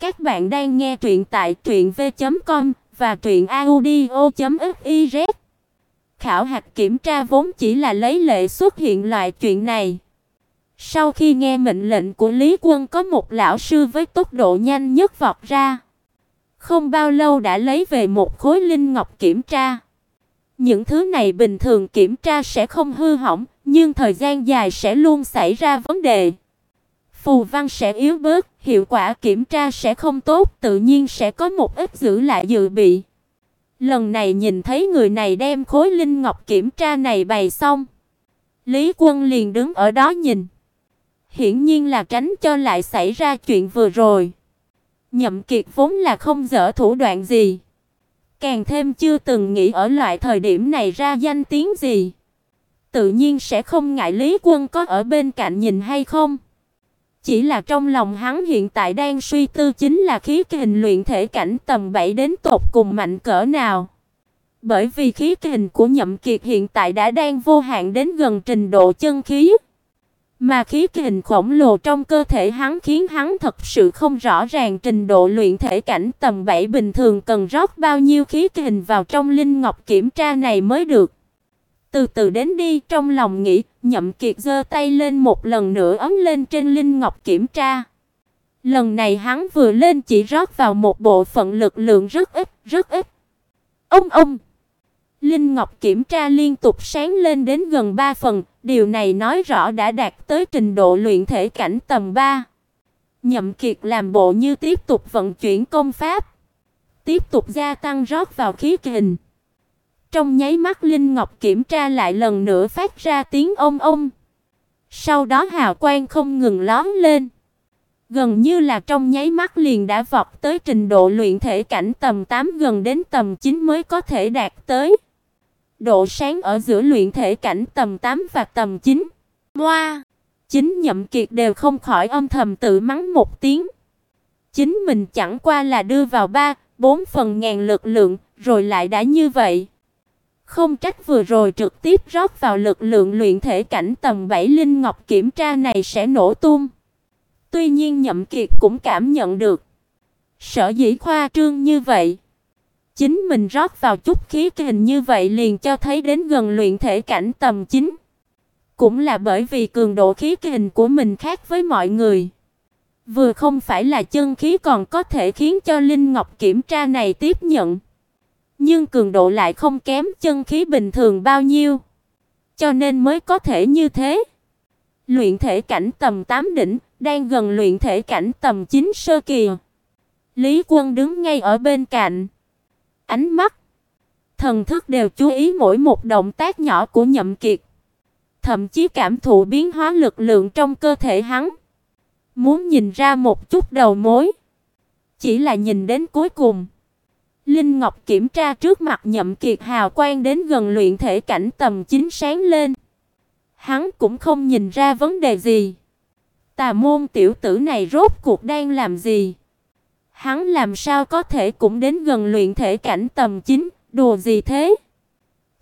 Các bạn đang nghe truyện tại truyệnv.com và truyệnaudio.fiz. Khảo hạch kiểm tra vốn chỉ là lấy lệ xuất hiện loại chuyện này. Sau khi nghe mệnh lệnh của Lý Quân có một lão sư với tốc độ nhanh nhất vọt ra, không bao lâu đã lấy về một khối linh ngọc kiểm tra. Những thứ này bình thường kiểm tra sẽ không hư hỏng, nhưng thời gian dài sẽ luôn xảy ra vấn đề. Phù văn sẽ yếu bớt, hiệu quả kiểm tra sẽ không tốt, tự nhiên sẽ có một ít giữ lại dự bị. Lần này nhìn thấy người này đem khối linh ngọc kiểm tra này bày xong, Lý Quân liền đứng ở đó nhìn. Hiển nhiên là tránh cho lại xảy ra chuyện vừa rồi. Nhậm Kiệt vốn là không dở thủ đoạn gì, càng thêm chưa từng nghĩ ở loại thời điểm này ra danh tiếng gì. Tự nhiên sẽ không ngại Lý Quân có ở bên cạnh nhìn hay không. Chỉ là trong lòng hắn hiện tại đang suy tư chính là khí hình luyện thể cảnh tầm 7 đến tột cùng mạnh cỡ nào. Bởi vì khí hình của Nhậm Kiệt hiện tại đã đang vô hạn đến gần trình độ chân khí. Mà khí hình khổng lồ trong cơ thể hắn khiến hắn thật sự không rõ ràng trình độ luyện thể cảnh tầm 7 bình thường cần rót bao nhiêu khí hình vào trong linh ngọc kiểm tra này mới được. Từ từ đến đi, trong lòng nghĩ, Nhậm Kiệt giơ tay lên một lần nữa ấm lên trên linh ngọc kiểm tra. Lần này hắn vừa lên chỉ rót vào một bộ phận lực lượng rất ít, rất ít. Ông ông. Linh ngọc kiểm tra liên tục sáng lên đến gần 3 phần, điều này nói rõ đã đạt tới trình độ luyện thể cảnh tầm 3. Nhậm Kiệt làm bộ như tiếp tục vận chuyển công pháp, tiếp tục gia tăng rót vào khí kình. Trong nháy mắt Linh Ngọc kiểm tra lại lần nữa phát ra tiếng ôm ôm Sau đó hào quang không ngừng lóe lên. Gần như là trong nháy mắt liền đã vọt tới trình độ luyện thể cảnh tầm 8 gần đến tầm 9 mới có thể đạt tới. Độ sáng ở giữa luyện thể cảnh tầm 8 và tầm 9. Moa, chính Nhậm Kiệt đều không khỏi âm thầm tự mắng một tiếng. Chính mình chẳng qua là đưa vào 3, 4 phần ngàn lực lượng, rồi lại đã như vậy. Không trách vừa rồi trực tiếp rót vào lực lượng luyện thể cảnh tầm 7 linh ngọc kiểm tra này sẽ nổ tung. Tuy nhiên Nhậm Kiệt cũng cảm nhận được, sở dĩ khoa trương như vậy, chính mình rót vào chút khí kình như vậy liền cho thấy đến gần luyện thể cảnh tầm 9. Cũng là bởi vì cường độ khí kình của mình khác với mọi người. Vừa không phải là chân khí còn có thể khiến cho linh ngọc kiểm tra này tiếp nhận nhưng cường độ lại không kém chân khí bình thường bao nhiêu, cho nên mới có thể như thế. Luyện thể cảnh tầm 8 đỉnh, đang gần luyện thể cảnh tầm 9 sơ kỳ. Lý Quân đứng ngay ở bên cạnh, ánh mắt, thần thức đều chú ý mỗi một động tác nhỏ của Nhậm Kiệt, thậm chí cảm thụ biến hóa lực lượng trong cơ thể hắn, muốn nhìn ra một chút đầu mối. Chỉ là nhìn đến cuối cùng, Linh Ngọc kiểm tra trước mặt Nhậm Kiệt hào quang đến gần luyện thể cảnh tầm chính sáng lên. Hắn cũng không nhìn ra vấn đề gì. Tà môn tiểu tử này rốt cuộc đang làm gì? Hắn làm sao có thể cũng đến gần luyện thể cảnh tầm chính, đùa gì thế?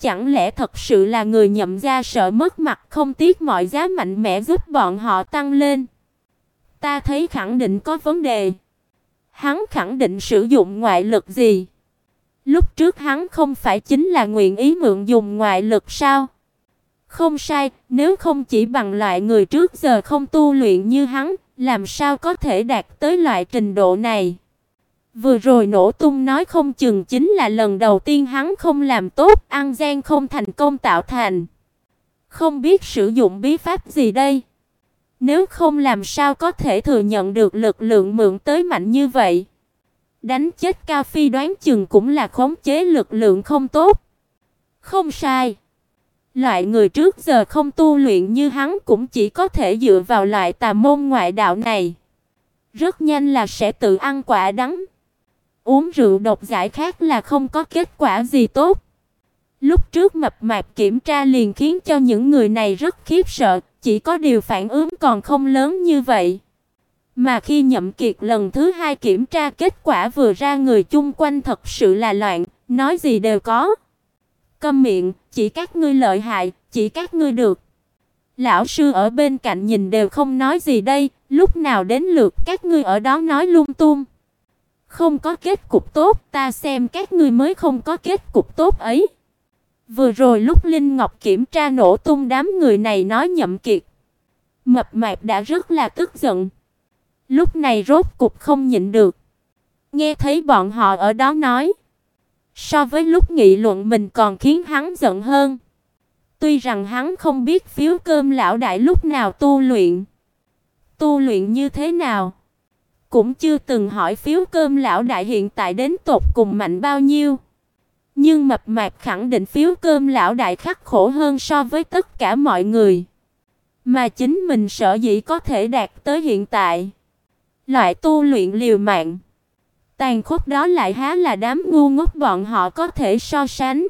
Chẳng lẽ thật sự là người nhậm gia sợ mất mặt không tiếc mọi giá mạnh mẽ giúp bọn họ tăng lên? Ta thấy khẳng định có vấn đề. Hắn khẳng định sử dụng ngoại lực gì? Lúc trước hắn không phải chính là nguyện ý mượn dùng ngoại lực sao? Không sai, nếu không chỉ bằng loại người trước giờ không tu luyện như hắn, làm sao có thể đạt tới loại trình độ này? Vừa rồi nổ tung nói không chừng chính là lần đầu tiên hắn không làm tốt, ăn gian không thành công tạo thành. Không biết sử dụng bí pháp gì đây? Nếu không làm sao có thể thừa nhận được lực lượng mượn tới mạnh như vậy? Đánh chết Ca Phi đoán chừng cũng là khống chế lực lượng không tốt. Không sai. Loại người trước giờ không tu luyện như hắn cũng chỉ có thể dựa vào loại tà môn ngoại đạo này. Rất nhanh là sẽ tự ăn quả đắng. Uống rượu độc giải khác là không có kết quả gì tốt. Lúc trước mập mạp kiểm tra liền khiến cho những người này rất khiếp sợ, chỉ có điều phản ứng còn không lớn như vậy. Mà khi Nhậm Kiệt lần thứ hai kiểm tra kết quả vừa ra người chung quanh thật sự là loạn, nói gì đều có. Câm miệng, chỉ các ngươi lợi hại, chỉ các ngươi được. Lão sư ở bên cạnh nhìn đều không nói gì đây, lúc nào đến lượt các ngươi ở đó nói lung tung. Không có kết cục tốt, ta xem các ngươi mới không có kết cục tốt ấy. Vừa rồi lúc Linh Ngọc kiểm tra nổ tung đám người này nói nhậm kiệt. Mập mạp đã rất là tức giận. Lúc này rốt cục không nhịn được. Nghe thấy bọn họ ở đó nói. So với lúc nghị luận mình còn khiến hắn giận hơn. Tuy rằng hắn không biết phiếu cơm lão đại lúc nào tu luyện. Tu luyện như thế nào. Cũng chưa từng hỏi phiếu cơm lão đại hiện tại đến tột cùng mạnh bao nhiêu. Nhưng mập mạp khẳng định phiếu cơm lão đại khắc khổ hơn so với tất cả mọi người. Mà chính mình sợ dĩ có thể đạt tới hiện tại. Loại tu luyện liều mạng. Tàn khốc đó lại há là đám ngu ngốc bọn họ có thể so sánh.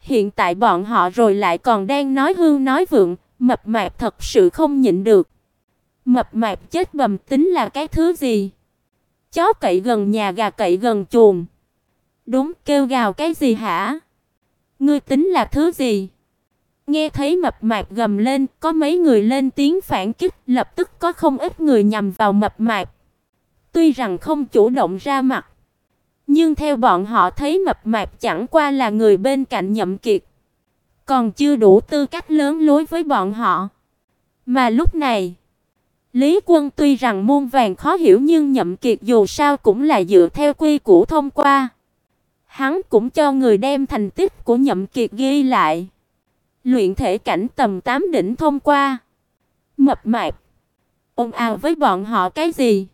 Hiện tại bọn họ rồi lại còn đang nói hương nói vượng, mập mạp thật sự không nhịn được. Mập mạp chết bầm tính là cái thứ gì? Chó cậy gần nhà gà cậy gần chuồng. Đúng, kêu gào cái gì hả? Ngươi tính là thứ gì? Nghe thấy mập mạp gầm lên, có mấy người lên tiếng phản kích, lập tức có không ít người nhằm vào mập mạp. Tuy rằng không chủ động ra mặt, nhưng theo bọn họ thấy mập mạp chẳng qua là người bên cạnh Nhậm Kiệt, còn chưa đủ tư cách lớn lối với bọn họ. Mà lúc này, Lý Quân tuy rằng muôn vàng khó hiểu nhưng Nhậm Kiệt dù sao cũng là dựa theo quy củ thông qua. Hắn cũng cho người đem thành tích của Nhậm Kiệt ghi lại. Luyện thể cảnh tầm 8 đỉnh thông qua. Mập mạp. ông ào với bọn họ cái gì?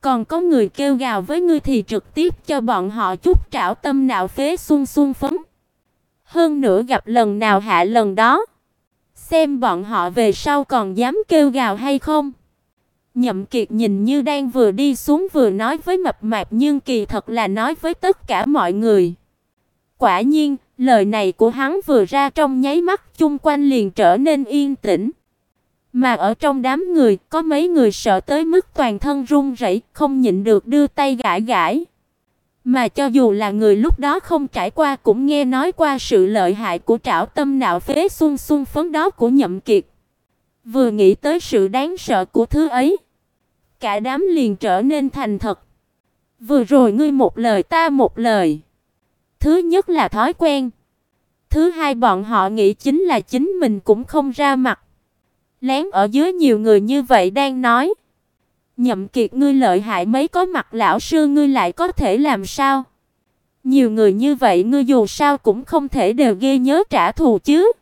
Còn có người kêu gào với ngươi thì trực tiếp cho bọn họ chút trảo tâm nào phế xuân xuân phấn. Hơn nữa gặp lần nào hạ lần đó. Xem bọn họ về sau còn dám kêu gào hay không. Nhậm Kiệt nhìn như đang vừa đi xuống vừa nói với mập mạp nhưng kỳ thật là nói với tất cả mọi người. Quả nhiên, lời này của hắn vừa ra trong nháy mắt chung quanh liền trở nên yên tĩnh. Mà ở trong đám người, có mấy người sợ tới mức toàn thân run rẩy, không nhịn được đưa tay gãi gãi. Mà cho dù là người lúc đó không trải qua cũng nghe nói qua sự lợi hại của trảo tâm nạo phế xuân xuân phấn đó của Nhậm Kiệt. Vừa nghĩ tới sự đáng sợ của thứ ấy, cả đám liền trở nên thành thật. Vừa rồi ngươi một lời ta một lời. Thứ nhất là thói quen. Thứ hai bọn họ nghĩ chính là chính mình cũng không ra mặt. Lén ở dưới nhiều người như vậy đang nói. Nhậm Kiệt ngươi lợi hại mấy có mặt lão sư ngươi lại có thể làm sao? Nhiều người như vậy ngươi dù sao cũng không thể đều ghi nhớ trả thù chứ.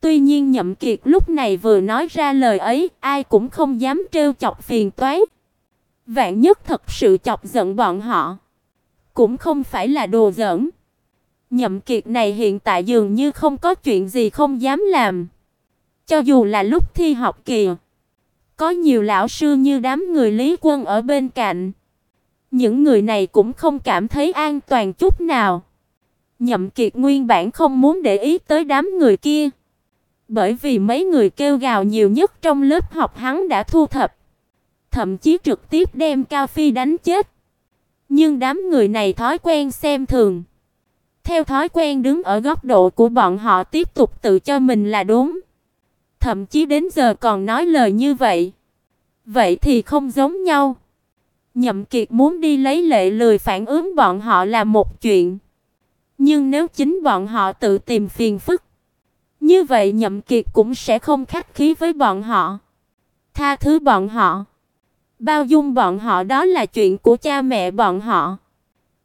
Tuy nhiên Nhậm Kiệt lúc này vừa nói ra lời ấy, ai cũng không dám trêu chọc phiền toái. Vạn nhất thật sự chọc giận bọn họ, cũng không phải là đồ giỡn. Nhậm Kiệt này hiện tại dường như không có chuyện gì không dám làm. Cho dù là lúc thi học kỳ, có nhiều lão sư như đám người Lý Quân ở bên cạnh, những người này cũng không cảm thấy an toàn chút nào. Nhậm Kiệt nguyên bản không muốn để ý tới đám người kia, bởi vì mấy người kêu gào nhiều nhất trong lớp học hắn đã thu thập, thậm chí trực tiếp đem Cao Phi đánh chết. Nhưng đám người này thói quen xem thường, theo thói quen đứng ở góc độ của bọn họ tiếp tục tự cho mình là đúng. Thậm chí đến giờ còn nói lời như vậy. Vậy thì không giống nhau. Nhậm Kiệt muốn đi lấy lệ lười phản ứng bọn họ là một chuyện. Nhưng nếu chính bọn họ tự tìm phiền phức, như vậy Nhậm Kiệt cũng sẽ không khách khí với bọn họ. Tha thứ bọn họ, bao dung bọn họ đó là chuyện của cha mẹ bọn họ.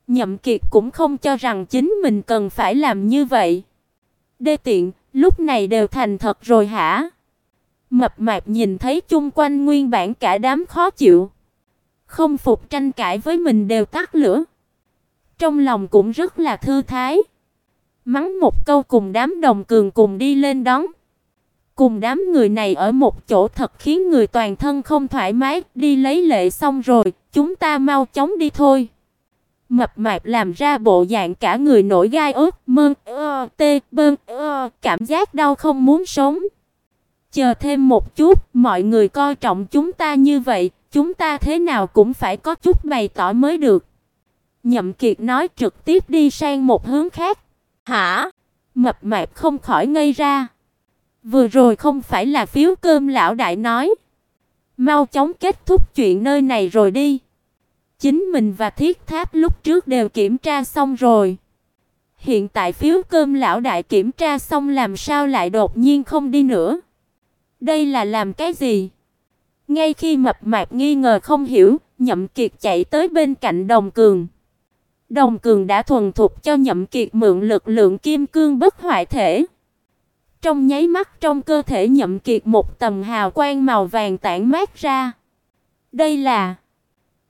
Nhậm Kiệt cũng không cho rằng chính mình cần phải làm như vậy. Đê tiện, lúc này đều thành thật rồi hả? Mập mạp nhìn thấy chung quanh nguyên bản cả đám khó chịu, không phục tranh cãi với mình đều tắt lửa. Trong lòng cũng rất là thư thái. Mắng một câu cùng đám đồng cường cùng đi lên đón. Cùng đám người này ở một chỗ thật khiến người toàn thân không thoải mái, đi lấy lệ xong rồi, chúng ta mau chóng đi thôi. Mập mạp làm ra bộ dạng cả người nổi gai ốc, mơn, ơ, tê, bơn, ơ, cảm giác đau không muốn sống. Chờ thêm một chút, mọi người coi trọng chúng ta như vậy, chúng ta thế nào cũng phải có chút bày tỏ mới được. Nhậm Kiệt nói trực tiếp đi sang một hướng khác. Hả? Mập mạp không khỏi ngây ra. Vừa rồi không phải là phiếu cơm lão đại nói. Mau chóng kết thúc chuyện nơi này rồi đi. Chính mình và thiết tháp lúc trước đều kiểm tra xong rồi. Hiện tại phiếu cơm lão đại kiểm tra xong làm sao lại đột nhiên không đi nữa? Đây là làm cái gì? Ngay khi mập mạp nghi ngờ không hiểu, Nhậm Kiệt chạy tới bên cạnh Đồng Cường. Đồng Cường đã thuần thục cho Nhậm Kiệt mượn lực lượng kim cương bất hoại thể. Trong nháy mắt trong cơ thể Nhậm Kiệt một tầm hào quang màu vàng tản mát ra. Đây là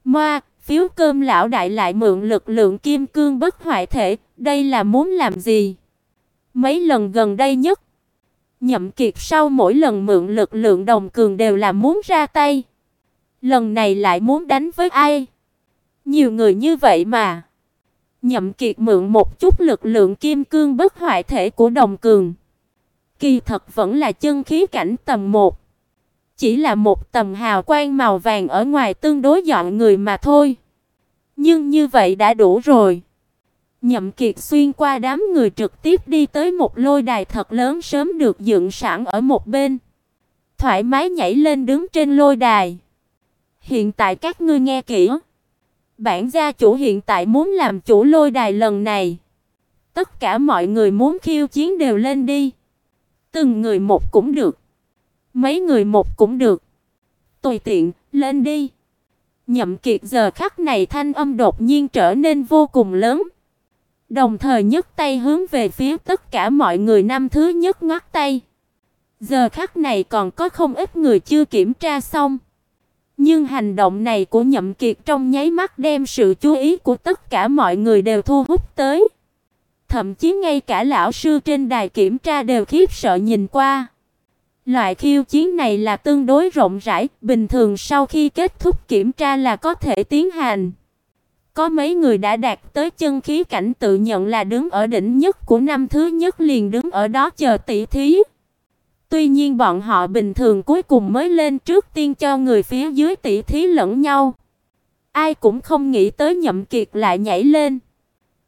Ma, phiếu cơm lão đại lại mượn lực lượng kim cương bất hoại thể, đây là muốn làm gì? Mấy lần gần đây nhất, Nhậm Kiệt sau mỗi lần mượn lực lượng đồng cường đều là muốn ra tay. Lần này lại muốn đánh với ai? Nhiều người như vậy mà. Nhậm Kiệt mượn một chút lực lượng kim cương bất hoại thể của đồng cường. Kỳ thật vẫn là chân khí cảnh tầm 1. Chỉ là một tầm hào quang màu vàng ở ngoài tương đối dọn người mà thôi. Nhưng như vậy đã đủ rồi. Nhậm Kiệt xuyên qua đám người trực tiếp đi tới một lôi đài thật lớn sớm được dựng sẵn ở một bên. Thoải mái nhảy lên đứng trên lôi đài. Hiện tại các ngươi nghe kỹ. Bản gia chủ hiện tại muốn làm chủ lôi đài lần này. Tất cả mọi người muốn khiêu chiến đều lên đi. Từng người một cũng được. Mấy người một cũng được. Tùy tiện, lên đi. Nhậm Kiệt giờ khắc này thanh âm đột nhiên trở nên vô cùng lớn. Đồng thời nhấc tay hướng về phía tất cả mọi người năm thứ nhất ngoắc tay. Giờ khắc này còn có không ít người chưa kiểm tra xong. Nhưng hành động này của Nhậm Kiệt trong nháy mắt đem sự chú ý của tất cả mọi người đều thu hút tới. Thậm chí ngay cả lão sư trên đài kiểm tra đều khiếp sợ nhìn qua. Loại khiêu chiến này là tương đối rộng rãi, bình thường sau khi kết thúc kiểm tra là có thể tiến hành. Có mấy người đã đạt tới chân khí cảnh tự nhận là đứng ở đỉnh nhất của năm thứ nhất liền đứng ở đó chờ tỷ thí. Tuy nhiên bọn họ bình thường cuối cùng mới lên trước tiên cho người phía dưới tỷ thí lẫn nhau. Ai cũng không nghĩ tới Nhậm Kiệt lại nhảy lên,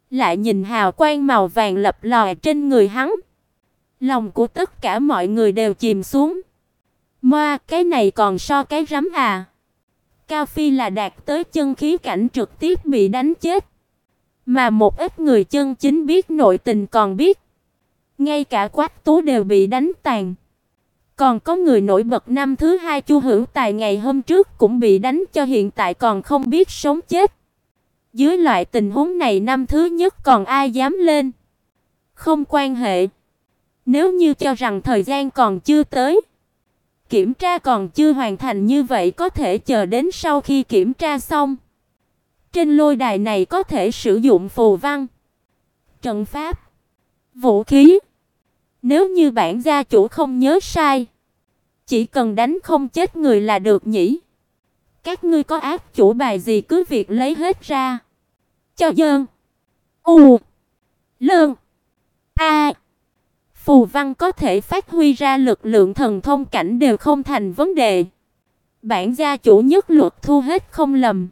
lại nhìn hào quang màu vàng lập lòe trên người hắn. Lòng của tất cả mọi người đều chìm xuống. Moa, cái này còn so cái rắm à? Cao Phi là đạt tới chân khí cảnh trực tiếp bị đánh chết. Mà một ít người chân chính biết, nội tình còn biết. Ngay cả Quách Tú đều bị đánh tàn. Còn có người nổi bật năm thứ hai Chu Hữu Tài ngày hôm trước cũng bị đánh cho hiện tại còn không biết sống chết. Dưới loại tình huống này năm thứ nhất còn ai dám lên? Không quan hệ. Nếu như cho rằng thời gian còn chưa tới, kiểm tra còn chưa hoàn thành như vậy có thể chờ đến sau khi kiểm tra xong. Trên lôi đài này có thể sử dụng phù văn, trận pháp, vũ khí. Nếu như bản gia chủ không nhớ sai, chỉ cần đánh không chết người là được nhỉ? Các ngươi có ác chủ bài gì cứ việc lấy hết ra. Cho dơn. U. Lương. A. Phù văn có thể phát huy ra lực lượng thần thông cảnh đều không thành vấn đề. Bản gia chủ nhất luật thu hết không lầm.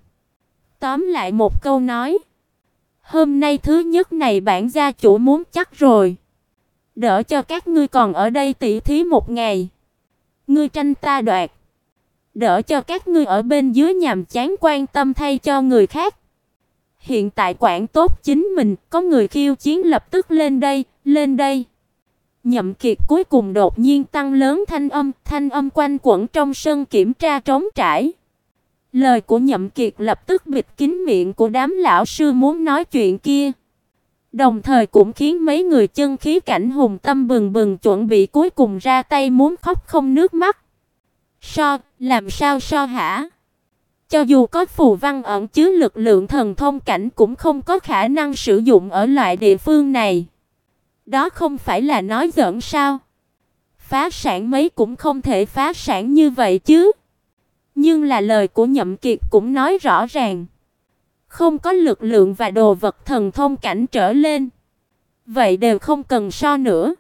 Tóm lại một câu nói, hôm nay thứ nhất này bản gia chủ muốn chắc rồi. Đỡ cho các ngươi còn ở đây tỉ thí một ngày. Ngươi tranh ta đoạt. Đỡ cho các ngươi ở bên dưới nhàm chán quan tâm thay cho người khác. Hiện tại quản tốt chính mình, có người khiêu chiến lập tức lên đây, lên đây. Nhậm Kiệt cuối cùng đột nhiên tăng lớn thanh âm, thanh âm quanh quẩn trong sân kiểm tra trống trải. Lời của Nhậm Kiệt lập tức bịt kín miệng của đám lão sư muốn nói chuyện kia. Đồng thời cũng khiến mấy người chân khí cảnh hùng tâm bừng bừng chuẩn bị cuối cùng ra tay muốn khóc không nước mắt. So, làm sao so hả? Cho dù có phù văn ẩn chứa lực lượng thần thông cảnh cũng không có khả năng sử dụng ở loại địa phương này. Đó không phải là nói giỡn sao? Phá sản mấy cũng không thể phá sản như vậy chứ. Nhưng là lời của Nhậm Kiệt cũng nói rõ ràng. Không có lực lượng và đồ vật thần thông cảnh trở lên. Vậy đều không cần so nữa.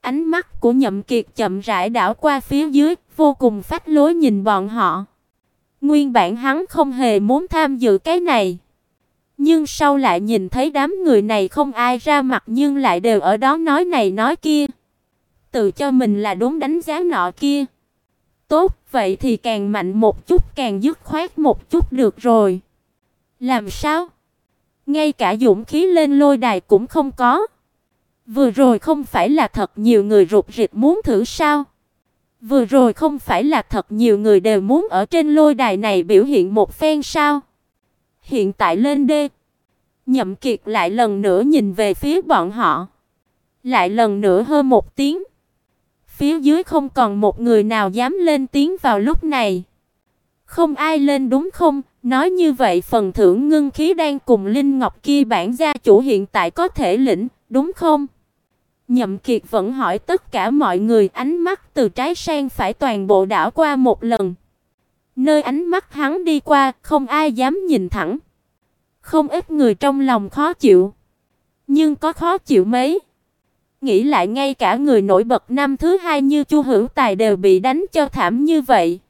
Ánh mắt của Nhậm Kiệt chậm rãi đảo qua phía dưới, vô cùng phách lối nhìn bọn họ. Nguyên bản hắn không hề muốn tham dự cái này. Nhưng sau lại nhìn thấy đám người này không ai ra mặt nhưng lại đều ở đó nói này nói kia. Tự cho mình là đúng đánh giá nọ kia. Tốt, vậy thì càng mạnh một chút càng dứt khoát một chút được rồi. Làm sao? Ngay cả dũng khí lên lôi đài cũng không có. Vừa rồi không phải là thật nhiều người rụt rịch muốn thử sao? Vừa rồi không phải là thật nhiều người đều muốn ở trên lôi đài này biểu hiện một phen sao? Hiện tại lên đê. Nhậm Kiệt lại lần nữa nhìn về phía bọn họ. Lại lần nữa hơ một tiếng. Phía dưới không còn một người nào dám lên tiếng vào lúc này. Không ai lên đúng không? Nói như vậy phần thưởng ngưng khí đang cùng Linh Ngọc kia bản gia chủ hiện tại có thể lĩnh, đúng không? Nhậm Kiệt vẫn hỏi tất cả mọi người, ánh mắt từ trái sang phải toàn bộ đảo qua một lần. Nơi ánh mắt hắn đi qua, không ai dám nhìn thẳng. Không ít người trong lòng khó chịu, nhưng có khó chịu mấy. Nghĩ lại ngay cả người nổi bật năm thứ hai như Chu Hữu Tài đều bị đánh cho thảm như vậy.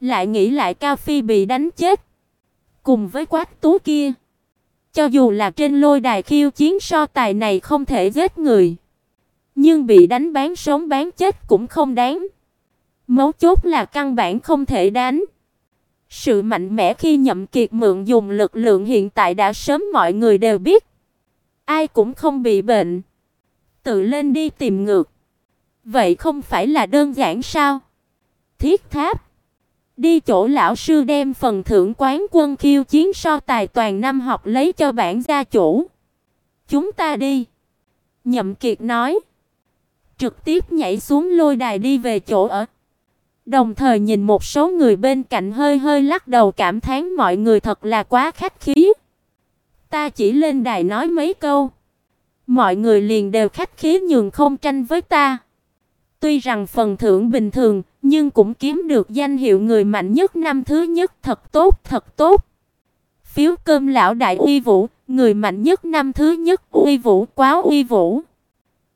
Lại nghĩ lại Cao Phi bị đánh chết, cùng với Quách Tú kia. Cho dù là trên lôi đài khiêu chiến so tài này không thể giết người, nhưng bị đánh bán sống bán chết cũng không đáng. Mấu chốt là căn bản không thể đánh. Sự mạnh mẽ khi Nhậm Kiệt mượn dùng lực lượng hiện tại đã sớm mọi người đều biết. Ai cũng không bị bệnh. Tự lên đi tìm ngược. Vậy không phải là đơn giản sao? Thiết Tháp đi chỗ lão sư đem phần thưởng quán quân khiêu chiến so tài toàn năm học lấy cho bản gia chủ. Chúng ta đi." Nhậm Kiệt nói. Trực tiếp nhảy xuống lôi đài đi về chỗ ở. Đồng thời nhìn một số người bên cạnh hơi hơi lắc đầu cảm thán mọi người thật là quá khách khí. Ta chỉ lên đài nói mấy câu, mọi người liền đều khách khí nhường không tranh với ta. Tuy rằng phần thưởng bình thường, nhưng cũng kiếm được danh hiệu người mạnh nhất năm thứ nhất, thật tốt, thật tốt. Phiếu cơm lão đại uy vũ, người mạnh nhất năm thứ nhất, uy vũ, quá uy vũ.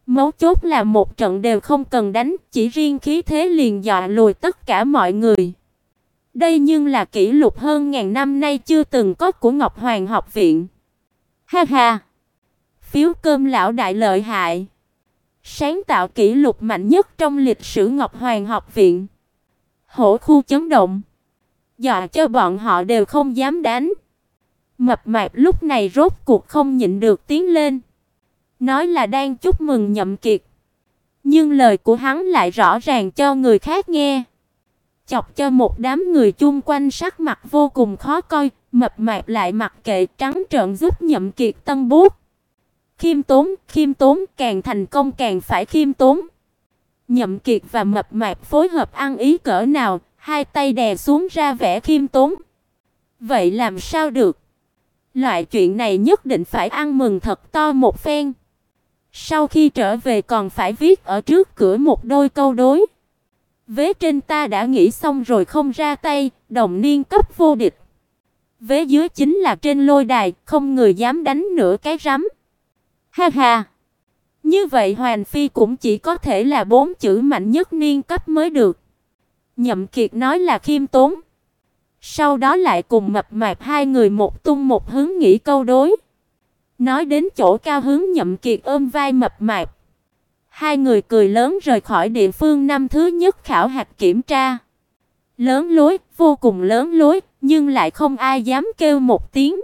Mấu chốt là một trận đều không cần đánh, chỉ riêng khí thế liền dọa lùi tất cả mọi người. Đây nhưng là kỷ lục hơn ngàn năm nay chưa từng có của Ngọc Hoàng học viện. Ha ha. Phiếu cơm lão đại lợi hại. Sáng tạo kỷ lục mạnh nhất trong lịch sử Ngọc Hoàng học viện. Hổ khu chấn động. Dọa cho bọn họ đều không dám đánh. Mập mạp lúc này rốt cuộc không nhịn được tiếng lên nói là đang chúc mừng Nhậm Kiệt. Nhưng lời của hắn lại rõ ràng cho người khác nghe. Chọc cho một đám người chung quanh sắc mặt vô cùng khó coi, mập mạp lại mặc kệ trắng trợn giúp Nhậm Kiệt tân bút. Khiêm tốn, khiêm tốn, càng thành công càng phải khiêm tốn. Nhậm Kiệt và mập mạp phối hợp ăn ý cỡ nào, hai tay đè xuống ra vẻ khiêm tốn. Vậy làm sao được? Loại chuyện này nhất định phải ăn mừng thật to một phen. Sau khi trở về còn phải viết ở trước cửa một đôi câu đối. Vế trên ta đã nghĩ xong rồi không ra tay, đồng niên cấp vô địch. Vế dưới chính là trên lôi đài, không người dám đánh nửa cái rắm. Ha ha. Như vậy Hoàn Phi cũng chỉ có thể là bốn chữ mạnh nhất niên cấp mới được. Nhậm Kiệt nói là khiêm tốn. Sau đó lại cùng mập mạp hai người một tung một hướng nghĩ câu đối. Nói đến chỗ cao hướng Nhậm Kiệt ôm vai mập mạp. Hai người cười lớn rời khỏi địa phương năm thứ nhất khảo hạch kiểm tra. Lớn lối, vô cùng lớn lối, nhưng lại không ai dám kêu một tiếng.